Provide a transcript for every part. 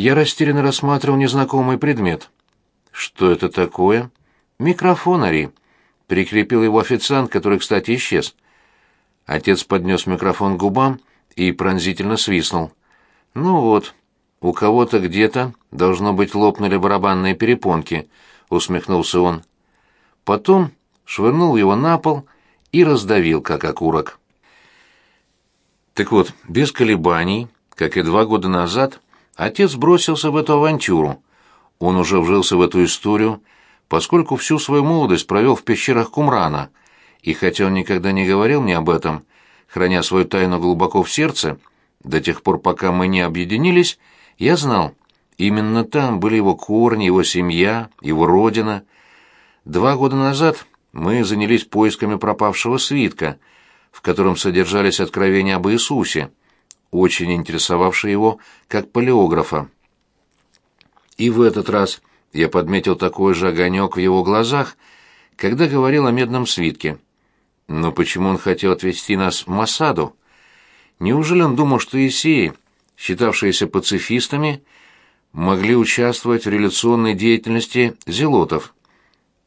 Я растерянно рассматривал незнакомый предмет. «Что это такое?» «Микрофон, Ари», — прикрепил его официант, который, кстати, исчез. Отец поднес микрофон к губам и пронзительно свистнул. «Ну вот, у кого-то где-то, должно быть, лопнули барабанные перепонки», — усмехнулся он. Потом швырнул его на пол и раздавил, как окурок. Так вот, без колебаний, как и два года назад, отец бросился в эту авантюру. Он уже вжился в эту историю, поскольку всю свою молодость провел в пещерах Кумрана, и хотя он никогда не говорил мне об этом, храня свою тайну глубоко в сердце, до тех пор, пока мы не объединились, я знал, именно там были его корни, его семья, его родина. Два года назад мы занялись поисками пропавшего свитка, в котором содержались откровения об Иисусе, очень интересовавшие его как палеографа. И в этот раз я подметил такой же огонек в его глазах, когда говорил о медном свитке. Но почему он хотел отвезти нас в Масаду? Неужели он думал, что Исеи, считавшиеся пацифистами, могли участвовать в революционной деятельности зелотов?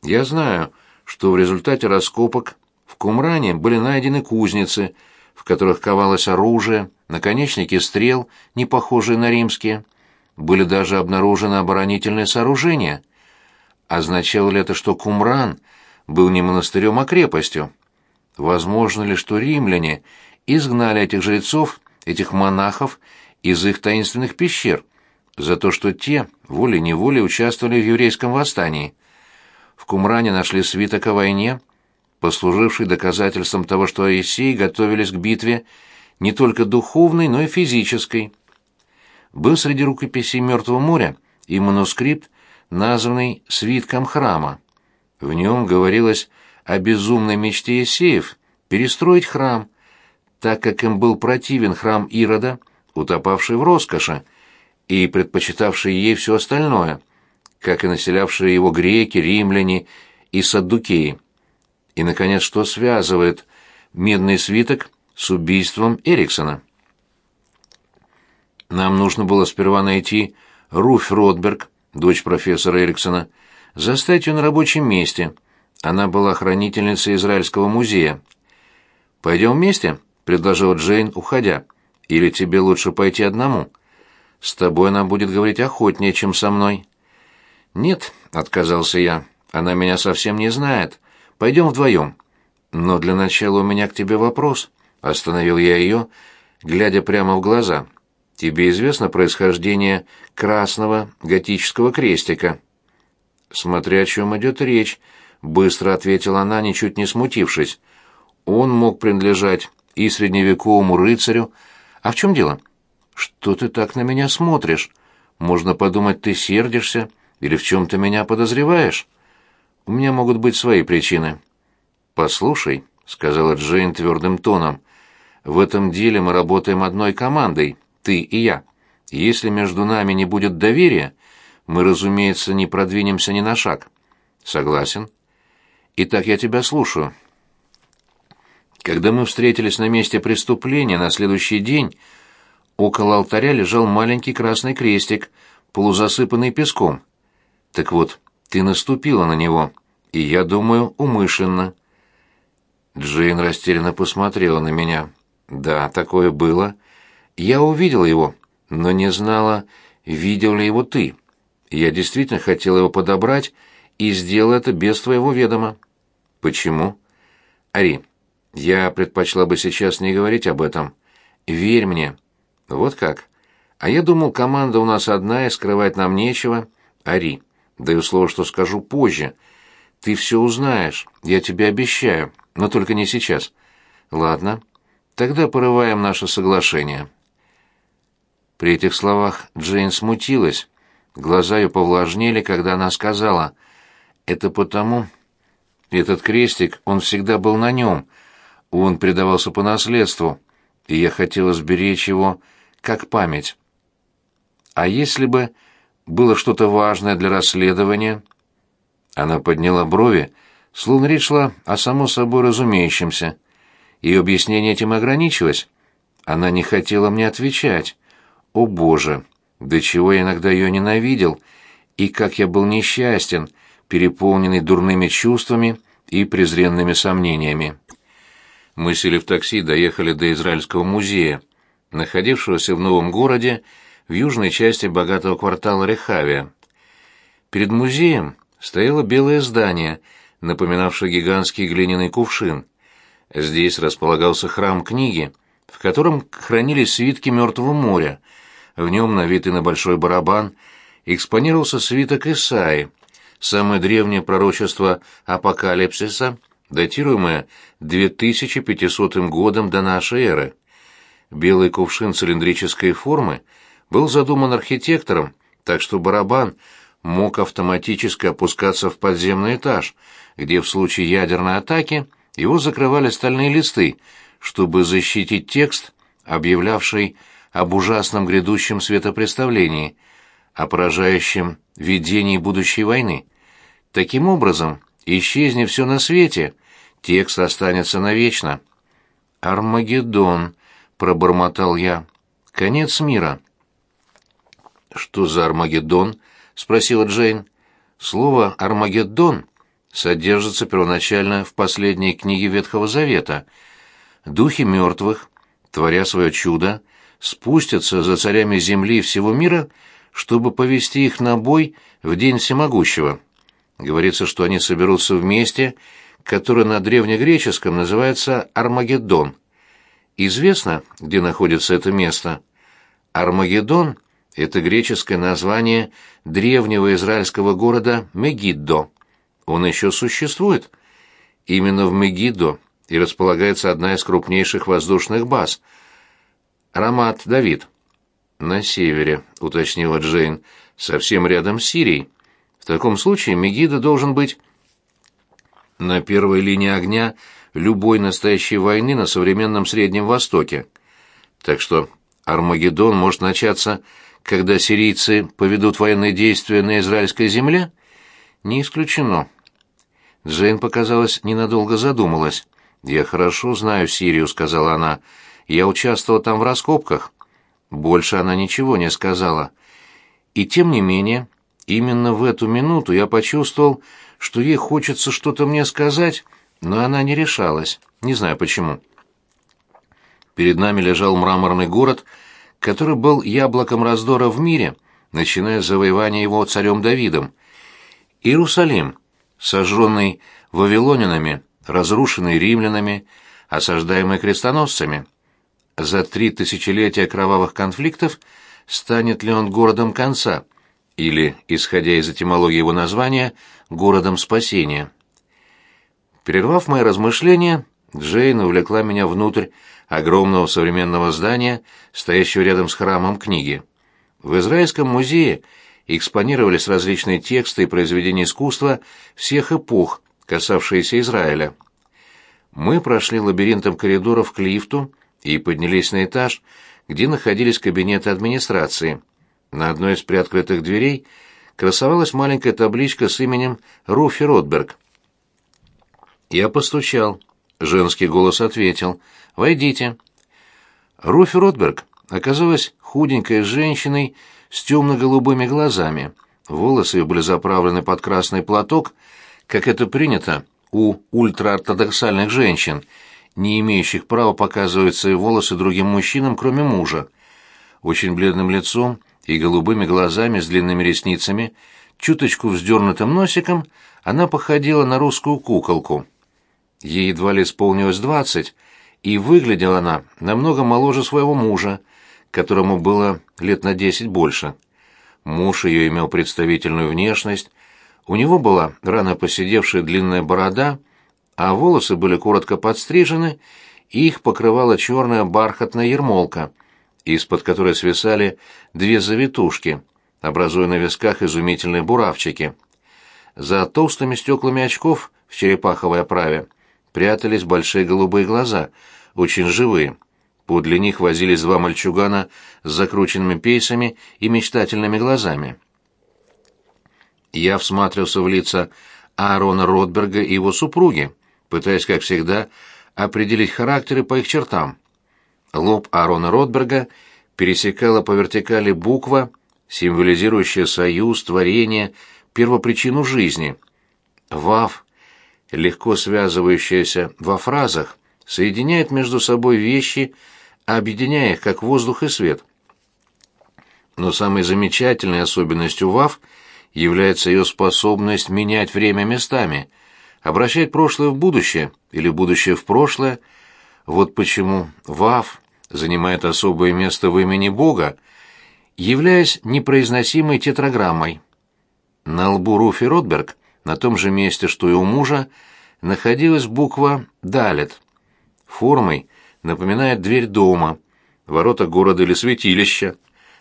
Я знаю, что в результате раскопок в Кумране были найдены кузницы, в которых ковалось оружие, наконечники стрел, не похожие на римские. Были даже обнаружены оборонительные сооружения. Означало ли это, что Кумран был не монастырем, а крепостью? Возможно ли, что римляне изгнали этих жрецов, этих монахов, из их таинственных пещер, за то, что те волей-неволей участвовали в еврейском восстании? В Кумране нашли свиток о войне, послуживший доказательством того, что Аисеи готовились к битве не только духовной, но и физической. Был среди рукописей Мертвого моря и манускрипт, названный «Свитком храма». В нем говорилось о безумной мечте Есеев перестроить храм, так как им был противен храм Ирода, утопавший в роскоши, и предпочитавший ей все остальное, как и населявшие его греки, римляне и саддукеи. И, наконец, что связывает медный свиток с убийством Эриксона? Нам нужно было сперва найти Руфь Ротберг, дочь профессора Эриксона, застать ее на рабочем месте. Она была хранительницей Израильского музея. «Пойдем вместе?» — предложила Джейн, уходя. «Или тебе лучше пойти одному? С тобой она будет говорить охотнее, чем со мной». «Нет», — отказался я, — «она меня совсем не знает. Пойдем вдвоем. Но для начала у меня к тебе вопрос. Остановил я ее, глядя прямо в глаза. Тебе известно происхождение красного готического крестика? Смотря о чем идет речь, быстро ответила она, ничуть не смутившись. Он мог принадлежать и средневековому рыцарю. А в чем дело? Что ты так на меня смотришь? Можно подумать, ты сердишься или в чем-то меня подозреваешь. У меня могут быть свои причины. Послушай, сказала Джейн твердым тоном. В этом деле мы работаем одной командой, ты и я. Если между нами не будет доверия, мы, разумеется, не продвинемся ни на шаг. Согласен. Итак, я тебя слушаю. Когда мы встретились на месте преступления на следующий день, около алтаря лежал маленький красный крестик, полузасыпанный песком. Так вот, ты наступила на него, и я думаю, умышленно. Джейн растерянно посмотрела на меня. Да, такое было. Я увидела его, но не знала, видел ли его ты. Я действительно хотела его подобрать и сделала это без твоего ведома. Почему? Ари, я предпочла бы сейчас не говорить об этом. Верь мне. Вот как. А я думал, команда у нас одна, и скрывать нам нечего. Ари, Даю слово, что скажу позже. Ты все узнаешь, я тебе обещаю, но только не сейчас. Ладно, тогда порываем наше соглашение. При этих словах Джейн смутилась. Глаза ее повлажнели, когда она сказала, «Это потому...» Этот крестик, он всегда был на нем. Он предавался по наследству, и я хотела сберечь его как память. А если бы было что-то важное для расследования. Она подняла брови, словно речь шла о само собой разумеющемся. Ее объяснение этим ограничилось. Она не хотела мне отвечать. О, Боже! до чего я иногда ее ненавидел, и как я был несчастен, переполненный дурными чувствами и презренными сомнениями. Мы сели в такси и доехали до Израильского музея, находившегося в новом городе в южной части богатого квартала Рехавия. Перед музеем стояло белое здание, напоминавшее гигантский глиняный кувшин. Здесь располагался храм книги, в котором хранились свитки Мертвого моря. В нем, навитый на большой барабан, экспонировался свиток Исаи, самое древнее пророчество апокалипсиса, датируемое 2500 годом до нашей эры. Белый кувшин цилиндрической формы был задуман архитектором, так что барабан мог автоматически опускаться в подземный этаж, где в случае ядерной атаки его закрывали стальные листы, чтобы защитить текст, объявлявший об ужасном грядущем светопреставлении, о поражающем видении будущей войны. Таким образом, исчезнет все на свете, текст останется навечно. «Армагеддон», — пробормотал я, — «конец мира». «Что за Армагеддон?» — спросила Джейн. «Слово «Армагеддон» содержится первоначально в последней книге Ветхого Завета. Духи мертвых, творя свое чудо, спустятся за царями земли всего мира, чтобы повести их на бой в день всемогущего». Говорится, что они соберутся вместе, которое на древнегреческом называется Армагеддон. Известно, где находится это место? Армагеддон – это греческое название древнего израильского города Мегиддо. Он еще существует. Именно в Мегиддо и располагается одна из крупнейших воздушных баз – Рамат Давид. «На севере», — уточнила Джейн, — «совсем рядом с Сирией». В таком случае Мегида должен быть на первой линии огня любой настоящей войны на современном Среднем Востоке. Так что Армагеддон может начаться, когда сирийцы поведут военные действия на израильской земле? Не исключено. Джейн, показалось, ненадолго задумалась. «Я хорошо знаю Сирию», — сказала она. «Я участвовала там в раскопках». Больше она ничего не сказала. И тем не менее, Именно в эту минуту я почувствовал, что ей хочется что-то мне сказать, но она не решалась, не знаю почему. Перед нами лежал мраморный город, который был яблоком раздора в мире, начиная с завоевания его царем Давидом. Иерусалим, сожженный вавилонянами, разрушенный римлянами, осаждаемый крестоносцами. За три тысячелетия кровавых конфликтов станет ли он городом конца, или, исходя из этимологии его названия, городом спасения. Прервав мои размышления, Джейн увлекла меня внутрь огромного современного здания, стоящего рядом с храмом книги. В Израильском музее экспонировались различные тексты и произведения искусства всех эпох, касавшиеся Израиля. Мы прошли лабиринтом коридоров к лифту и поднялись на этаж, где находились кабинеты администрации – на одной из приоткрытых дверей красовалась маленькая табличка с именем Руфи Ротберг. Я постучал. Женский голос ответил. «Войдите». Руфи Ротберг оказалась худенькой женщиной с темно-голубыми глазами. Волосы ее были заправлены под красный платок, как это принято у ультраортодоксальных женщин, не имеющих права показывать свои волосы другим мужчинам, кроме мужа. Очень бледным лицом и голубыми глазами с длинными ресницами, чуточку вздернутым носиком, она походила на русскую куколку. Ей едва ли исполнилось двадцать, и выглядела она намного моложе своего мужа, которому было лет на десять больше. Муж ее имел представительную внешность, у него была рано поседевшая длинная борода, а волосы были коротко подстрижены, и их покрывала черная бархатная ермолка — из-под которой свисали две завитушки, образуя на висках изумительные буравчики. За толстыми стеклами очков в черепаховой оправе прятались большие голубые глаза, очень живые. Подле них возились два мальчугана с закрученными пейсами и мечтательными глазами. Я всматривался в лица Аарона Ротберга и его супруги, пытаясь, как всегда, определить характеры по их чертам. Лоб Аарона Ротберга пересекала по вертикали буква символизирующая союз, творение, первопричину жизни. Вав, легко связывающаяся во фразах, соединяет между собой вещи, объединяя их как воздух и свет. Но самой замечательной особенностью ВАВ является ее способность менять время местами, обращать прошлое в будущее или будущее в прошлое. Вот почему ВАВ занимает особое место в имени Бога, являясь непроизносимой тетраграммой. На лбу Руфи Ротберг, на том же месте, что и у мужа, находилась буква «Далет». Формой напоминает дверь дома, ворота города или святилища.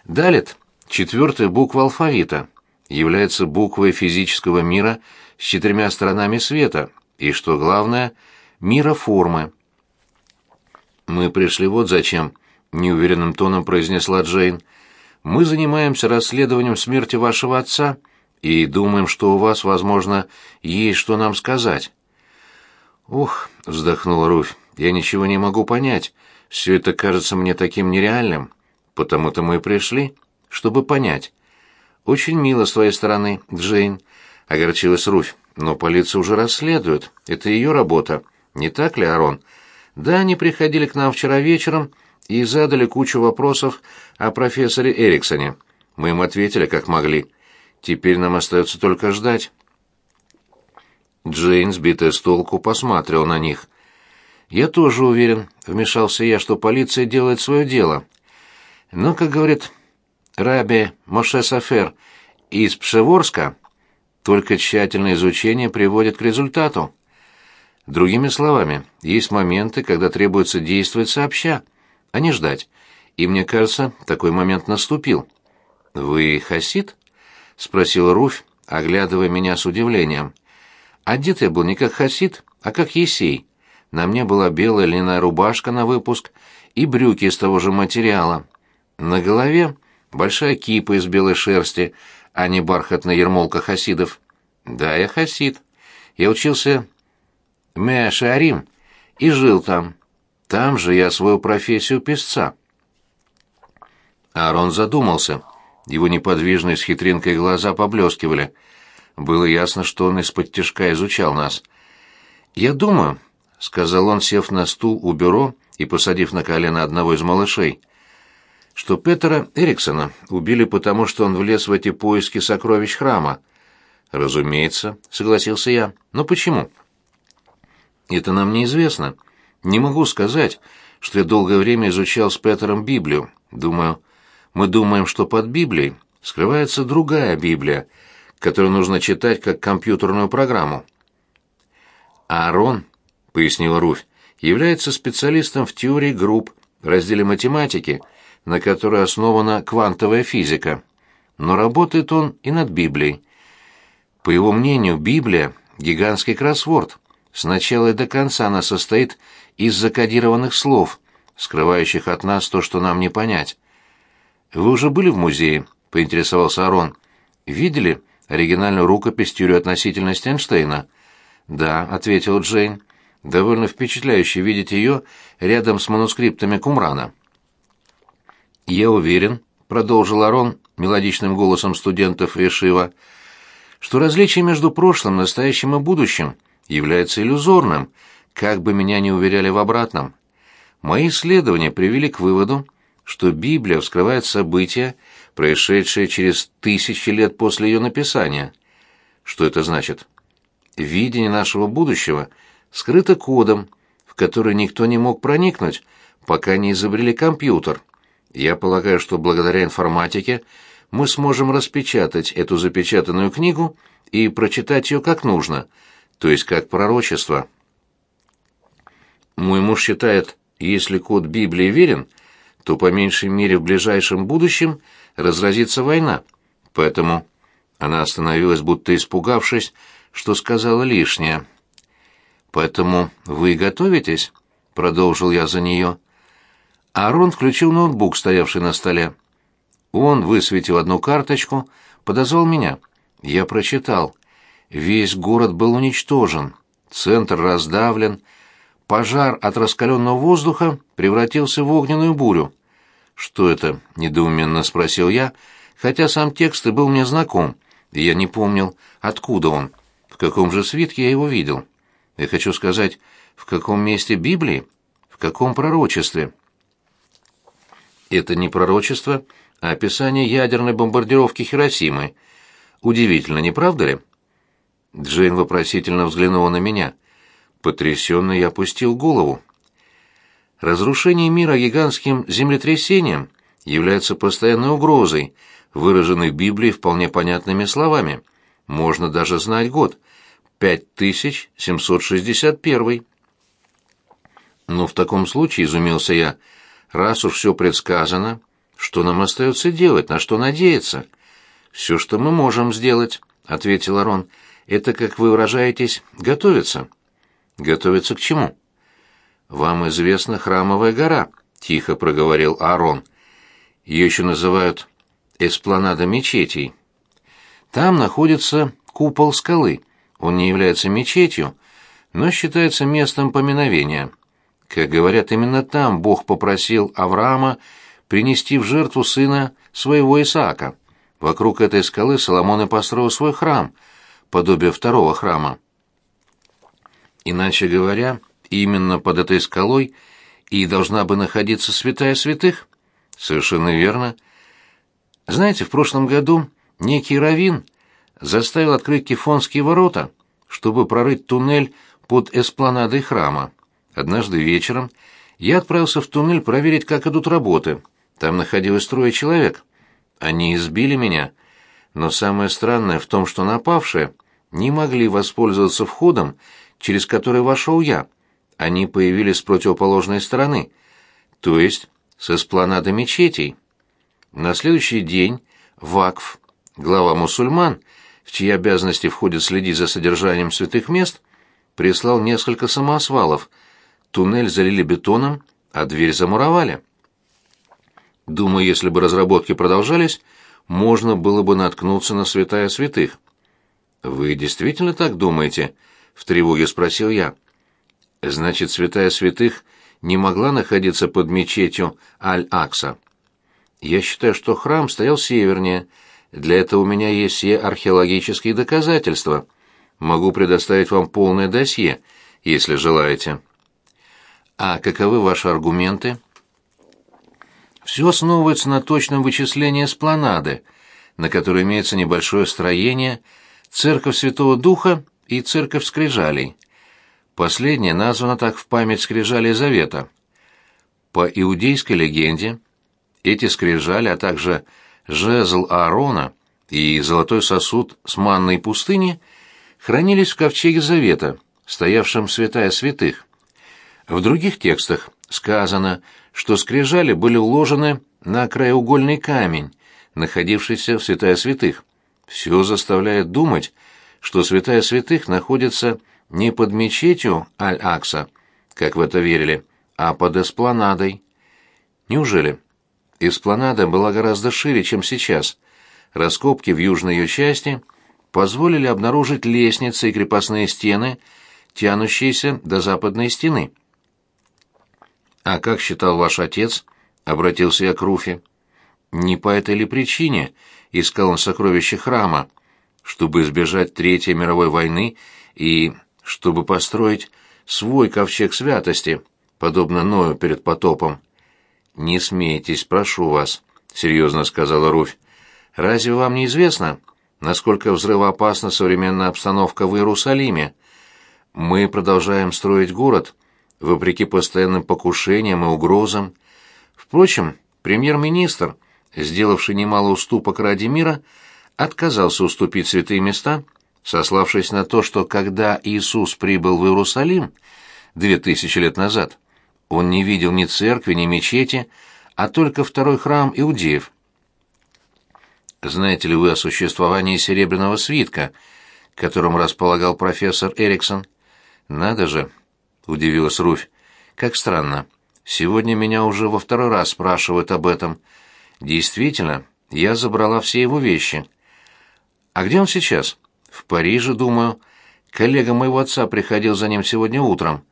Далет — четвертая буква алфавита, является буквой физического мира с четырьмя сторонами света и, что главное, мира формы. «Мы пришли вот зачем», — неуверенным тоном произнесла Джейн. «Мы занимаемся расследованием смерти вашего отца и думаем, что у вас, возможно, есть что нам сказать». «Ух», — вздохнула Руфь, — «я ничего не могу понять. Все это кажется мне таким нереальным. Потому-то мы и пришли, чтобы понять». «Очень мило с твоей стороны, Джейн», — огорчилась Руфь. «Но полиция уже расследует. Это ее работа. Не так ли, Арон?» Да, они приходили к нам вчера вечером и задали кучу вопросов о профессоре Эриксоне. Мы им ответили, как могли. Теперь нам остается только ждать. Джейн, сбитая с толку, посмотрел на них. «Я тоже уверен», — вмешался я, — «что полиция делает свое дело. Но, как говорит Раби Моше Сафер из Пшеворска, только тщательное изучение приводит к результату». Другими словами, есть моменты, когда требуется действовать сообща, а не ждать. И мне кажется, такой момент наступил. «Вы хасид?» — спросил Руфь, оглядывая меня с удивлением. Одет я был не как хасид, а как Есей. На мне была белая льняная рубашка на выпуск и брюки из того же материала. На голове большая кипа из белой шерсти, а не бархатная ермолка хасидов. Да, я хасид. Я учился Меашарим и жил там. Там же я освоил профессию песца. Аарон задумался. Его неподвижные с хитринкой глаза поблескивали. Было ясно, что он из-под тяжка изучал нас. «Я думаю», — сказал он, сев на стул у бюро и посадив на колено одного из малышей, «что Петера Эриксона убили потому, что он влез в эти поиски сокровищ храма». «Разумеется», — согласился я. «Но почему?» Это нам неизвестно. Не могу сказать, что я долгое время изучал с Петером Библию. Думаю, мы думаем, что под Библией скрывается другая Библия, которую нужно читать как компьютерную программу. Аарон, пояснила Руфь, является специалистом в теории групп разделе математики, на которой основана квантовая физика. Но работает он и над Библией. По его мнению, Библия — гигантский кроссворд. Сначала и до конца она состоит из закодированных слов, скрывающих от нас то, что нам не понять. «Вы уже были в музее?» — поинтересовался Арон. «Видели оригинальную рукопись теорию относительности Эйнштейна?» «Да», — ответил Джейн. «Довольно впечатляюще видеть ее рядом с манускриптами Кумрана». «Я уверен», — продолжил Арон мелодичным голосом студентов Вешива, «что различие между прошлым, настоящим и будущим — является иллюзорным, как бы меня ни уверяли в обратном. Мои исследования привели к выводу, что Библия вскрывает события, происшедшие через тысячи лет после ее написания. Что это значит? Видение нашего будущего скрыто кодом, в который никто не мог проникнуть, пока не изобрели компьютер. Я полагаю, что благодаря информатике мы сможем распечатать эту запечатанную книгу и прочитать ее как нужно – то есть как пророчество. Мой муж считает, если код Библии верен, то по меньшей мере в ближайшем будущем разразится война. Поэтому она остановилась, будто испугавшись, что сказала лишнее. «Поэтому вы готовитесь?» — продолжил я за нее. Аарон включил ноутбук, стоявший на столе. Он высветил одну карточку, подозвал меня. Я прочитал. Весь город был уничтожен, центр раздавлен, пожар от раскаленного воздуха превратился в огненную бурю. «Что это?» — недоуменно спросил я, хотя сам текст и был мне знаком, и я не помнил, откуда он, в каком же свитке я его видел. Я хочу сказать, в каком месте Библии, в каком пророчестве. Это не пророчество, а описание ядерной бомбардировки Хиросимы. Удивительно, не правда ли? Джейн вопросительно взглянула на меня. Потрясенно я опустил голову. Разрушение мира гигантским землетрясением является постоянной угрозой, выраженной в Библии вполне понятными словами. Можно даже знать год. 5761. Ну, в таком случае, изумился я, раз уж все предсказано, что нам остается делать, на что надеяться? Все, что мы можем сделать, ответил Арон, это, как вы выражаетесь, готовиться. Готовиться к чему? Вам известна храмовая гора, тихо проговорил Аарон. Ее еще называют эспланада мечетей. Там находится купол скалы. Он не является мечетью, но считается местом поминовения. Как говорят, именно там Бог попросил Авраама принести в жертву сына своего Исаака. Вокруг этой скалы Соломон и построил свой храм, подобие второго храма. Иначе говоря, именно под этой скалой и должна бы находиться святая святых. Совершенно верно. Знаете, в прошлом году некий раввин заставил открыть Кефонские ворота, чтобы прорыть туннель под эспланадой храма. Однажды вечером я отправился в туннель проверить, как идут работы. Там находилось трое человек. Они избили меня. Но самое странное в том, что напавшие не могли воспользоваться входом, через который вошел я. Они появились с противоположной стороны, то есть с эспланады мечетей. На следующий день Вакф, глава мусульман, в чьи обязанности входит следить за содержанием святых мест, прислал несколько самосвалов. Туннель залили бетоном, а дверь замуровали. Думаю, если бы разработки продолжались, можно было бы наткнуться на святая святых. Вы действительно так думаете? В тревоге спросил я. Значит, святая святых не могла находиться под мечетью Аль-Акса. Я считаю, что храм стоял севернее. Для этого у меня есть все археологические доказательства. Могу предоставить вам полное досье, если желаете. А каковы ваши аргументы? Все основывается на точном вычислении спланады, на которой имеется небольшое строение, церковь Святого Духа и церковь Скрижалей. Последняя названа так в память Скрижалей Завета. По иудейской легенде, эти скрижали, а также жезл Аарона и золотой сосуд с манной пустыни хранились в ковчеге Завета, стоявшем святая святых. В других текстах сказано, что скрижали были уложены на краеугольный камень, находившийся в святая святых. Все заставляет думать, что святая святых находится не под мечетью Аль-Акса, как в это верили, а под эспланадой. Неужели? Эспланада была гораздо шире, чем сейчас. Раскопки в южной ее части позволили обнаружить лестницы и крепостные стены, тянущиеся до западной стены. «А как считал ваш отец?» — обратился я к Руфи. «Не по этой ли причине искал он сокровища храма, чтобы избежать Третьей мировой войны и чтобы построить свой ковчег святости, подобно Ною перед потопом. «Не смейтесь, прошу вас», — серьезно сказала Руфь. «Разве вам не известно, насколько взрывоопасна современная обстановка в Иерусалиме? Мы продолжаем строить город, вопреки постоянным покушениям и угрозам. Впрочем, премьер-министр, сделавший немало уступок ради мира, отказался уступить святые места — сославшись на то, что когда Иисус прибыл в Иерусалим две тысячи лет назад, он не видел ни церкви, ни мечети, а только второй храм иудеев. Знаете ли вы о существовании серебряного свитка, которым располагал профессор Эриксон? Надо же, удивилась Руфь. Как странно. Сегодня меня уже во второй раз спрашивают об этом. Действительно, я забрала все его вещи. А где он сейчас? В Париже, думаю. Коллега моего отца приходил за ним сегодня утром.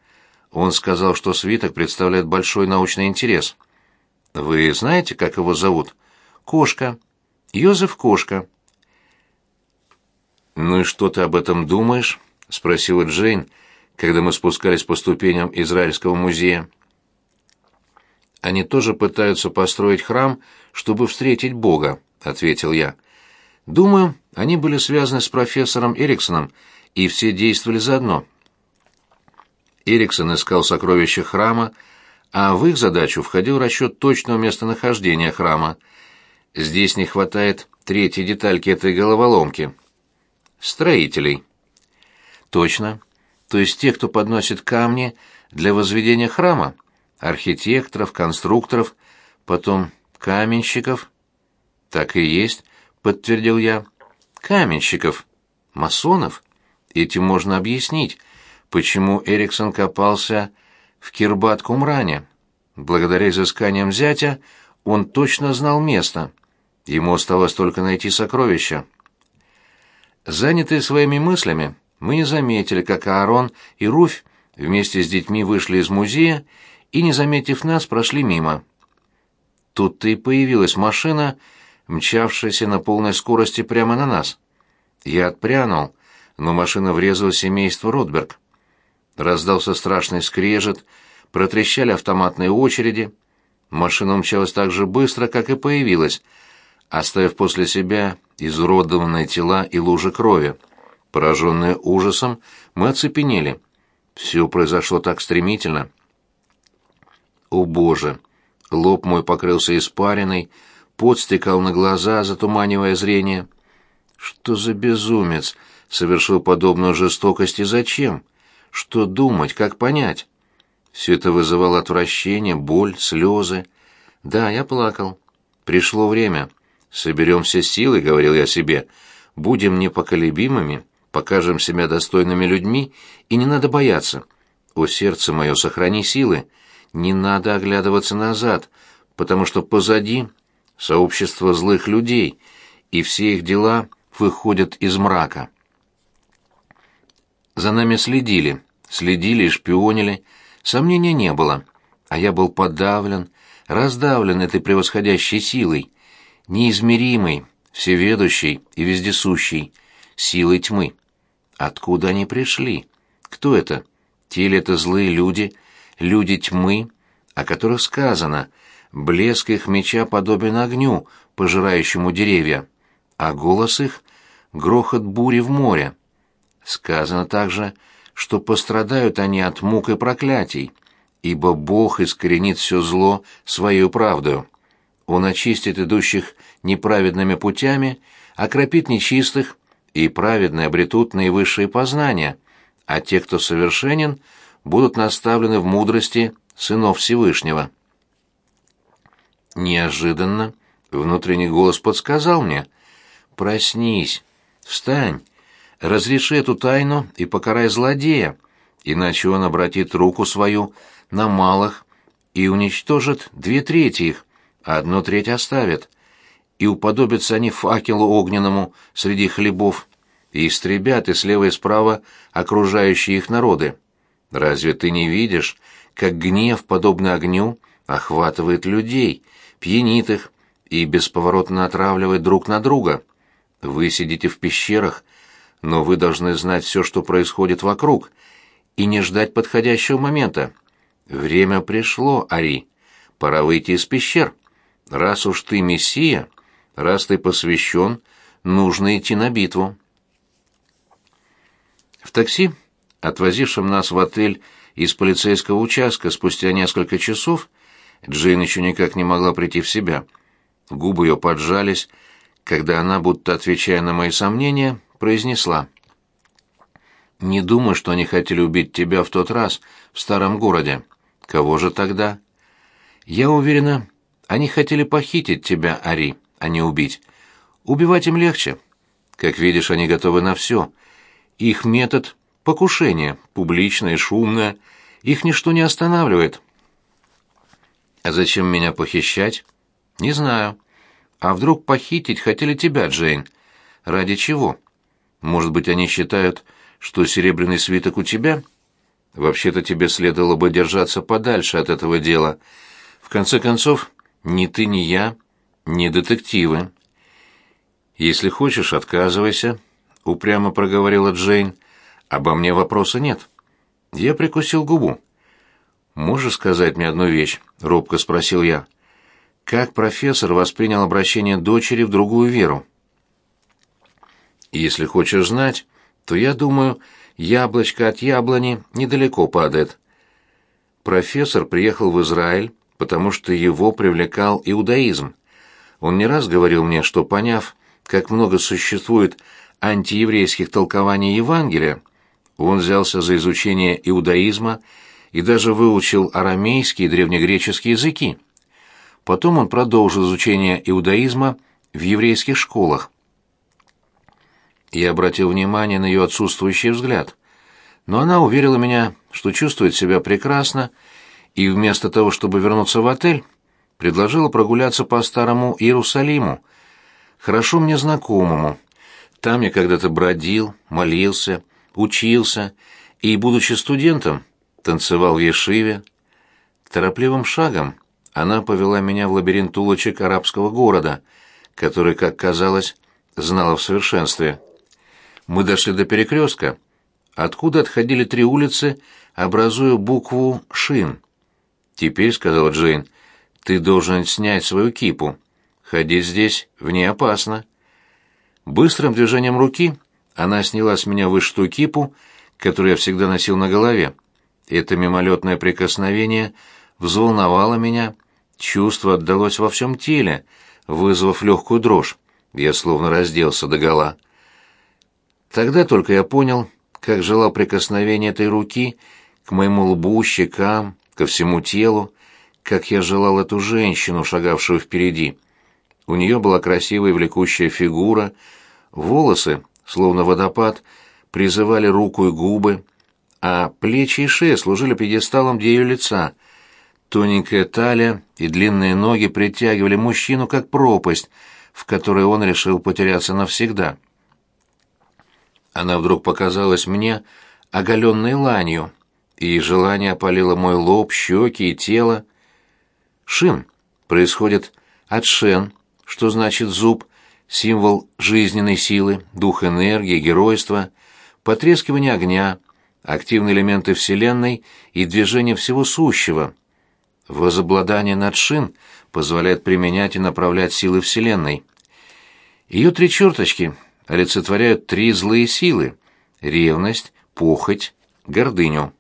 Он сказал, что свиток представляет большой научный интерес. Вы знаете, как его зовут? Кошка. Йозеф Кошка. «Ну и что ты об этом думаешь?» — спросила Джейн, когда мы спускались по ступеням Израильского музея. «Они тоже пытаются построить храм, чтобы встретить Бога», — ответил я. «Думаю, они были связаны с профессором Эриксоном, и все действовали заодно». Эриксон искал сокровища храма, а в их задачу входил расчет точного местонахождения храма. Здесь не хватает третьей детальки этой головоломки. Строителей. Точно. То есть те, кто подносит камни для возведения храма, архитекторов, конструкторов, потом каменщиков. Так и есть, подтвердил я. Каменщиков, масонов. Этим можно объяснить, почему Эриксон копался в Кирбат-Кумране. Благодаря изысканиям зятя он точно знал место. Ему оставалось только найти сокровища. Занятые своими мыслями, мы не заметили, как Аарон и Руфь вместе с детьми вышли из музея и, не заметив нас, прошли мимо. Тут-то и появилась машина, мчавшаяся на полной скорости прямо на нас. Я отпрянул, но машина врезалась в семейство Ротберг. Раздался страшный скрежет, протрещали автоматные очереди. Машина умчалась так же быстро, как и появилась, оставив после себя изуродованные тела и лужи крови. Пораженные ужасом, мы оцепенели. Все произошло так стремительно. О боже! Лоб мой покрылся испариной, пот стекал на глаза, затуманивая зрение. Что за безумец совершил подобную жестокость и зачем? Что думать, как понять? Все это вызывало отвращение, боль, слезы. Да, я плакал. Пришло время. Соберем все силы, говорил я себе. Будем непоколебимыми, покажем себя достойными людьми, и не надо бояться. О, сердце мое, сохрани силы. Не надо оглядываться назад, потому что позади сообщество злых людей, и все их дела выходят из мрака. За нами следили, следили и шпионили, сомнения не было, а я был подавлен, раздавлен этой превосходящей силой, неизмеримой, всеведущей и вездесущей, силой тьмы. Откуда они пришли? Кто это? Те ли это злые люди, люди тьмы, о которых сказано «блеск их меча подобен огню, пожирающему деревья», а голос их — грохот бури в море. Сказано также, что пострадают они от мук и проклятий, ибо Бог искоренит все зло своей правдою. Он очистит идущих неправедными путями, окропит нечистых, и праведные обретут наивысшие познания, а те, кто совершенен, будут наставлены в мудрости сынов Всевышнего. Неожиданно внутренний голос подсказал мне «Проснись, встань, разреши эту тайну и покарай злодея, иначе он обратит руку свою на малых и уничтожит две трети их, а одну треть оставит, и уподобятся они факелу огненному среди хлебов, и истребят и слева и справа окружающие их народы. Разве ты не видишь, как гнев, подобный огню, охватывает людей, пьянит их и бесповоротно отравливает друг на друга? Вы сидите в пещерах, но вы должны знать все, что происходит вокруг, и не ждать подходящего момента. Время пришло, Ари. Пора выйти из пещер. Раз уж ты мессия, раз ты посвящен, нужно идти на битву. В такси, отвозившем нас в отель из полицейского участка спустя несколько часов, Джейн еще никак не могла прийти в себя. Губы ее поджались, когда она, будто отвечая на мои сомнения, произнесла. «Не думаю, что они хотели убить тебя в тот раз, в старом городе. Кого же тогда?» «Я уверена, они хотели похитить тебя, Ари, а не убить. Убивать им легче. Как видишь, они готовы на все. Их метод — покушение, публичное, шумное. Их ничто не останавливает». «А зачем меня похищать?» «Не знаю. А вдруг похитить хотели тебя, Джейн? Ради чего?» Может быть, они считают, что серебряный свиток у тебя? Вообще-то тебе следовало бы держаться подальше от этого дела. В конце концов, ни ты, ни я, ни детективы. «Если хочешь, отказывайся», — упрямо проговорила Джейн. «Обо мне вопроса нет». Я прикусил губу. «Можешь сказать мне одну вещь?» — робко спросил я. «Как профессор воспринял обращение дочери в другую веру?» «Если хочешь знать, то я думаю, яблочко от яблони недалеко падает. Профессор приехал в Израиль, потому что его привлекал иудаизм. Он не раз говорил мне, что, поняв, как много существует антиеврейских толкований Евангелия, он взялся за изучение иудаизма и даже выучил арамейский и древнегреческий языки. Потом он продолжил изучение иудаизма в еврейских школах. Я обратил внимание на ее отсутствующий взгляд. Но она уверила меня, что чувствует себя прекрасно, и вместо того, чтобы вернуться в отель, предложила прогуляться по старому Иерусалиму, хорошо мне знакомому. Там я когда-то бродил, молился, учился и, будучи студентом, танцевал в Ешиве. Торопливым шагом она повела меня в лабиринт улочек арабского города, который, как казалось, знала в совершенстве. Мы дошли до перекрестка, откуда отходили три улицы, образуя букву «Шин». «Теперь», — сказала Джейн, — «ты должен снять свою кипу. Ходить здесь в ней опасно». Быстрым движением руки она сняла с меня вышитую кипу, которую я всегда носил на голове. Это мимолетное прикосновение взволновало меня, чувство отдалось во всем теле, вызвав легкую дрожь. Я словно разделся догола. Тогда только я понял, как желал прикосновение этой руки к моему лбу, щекам, ко всему телу, как я желал эту женщину, шагавшую впереди. У нее была красивая влекущая фигура, волосы, словно водопад, призывали руку и губы, а плечи и шея служили пьедесталом для ее лица. Тоненькая талия и длинные ноги притягивали мужчину как пропасть, в которой он решил потеряться навсегда. Она вдруг показалась мне оголенной ланью, и желание опалило мой лоб, щеки и тело. Шин происходит от шен, что значит зуб, символ жизненной силы, дух энергии, геройства, потрескивание огня, активные элементы Вселенной и движение всего сущего. Возобладание над шин позволяет применять и направлять силы Вселенной. Ее три черточки олицетворяют три злые силы — ревность, похоть, гордыню.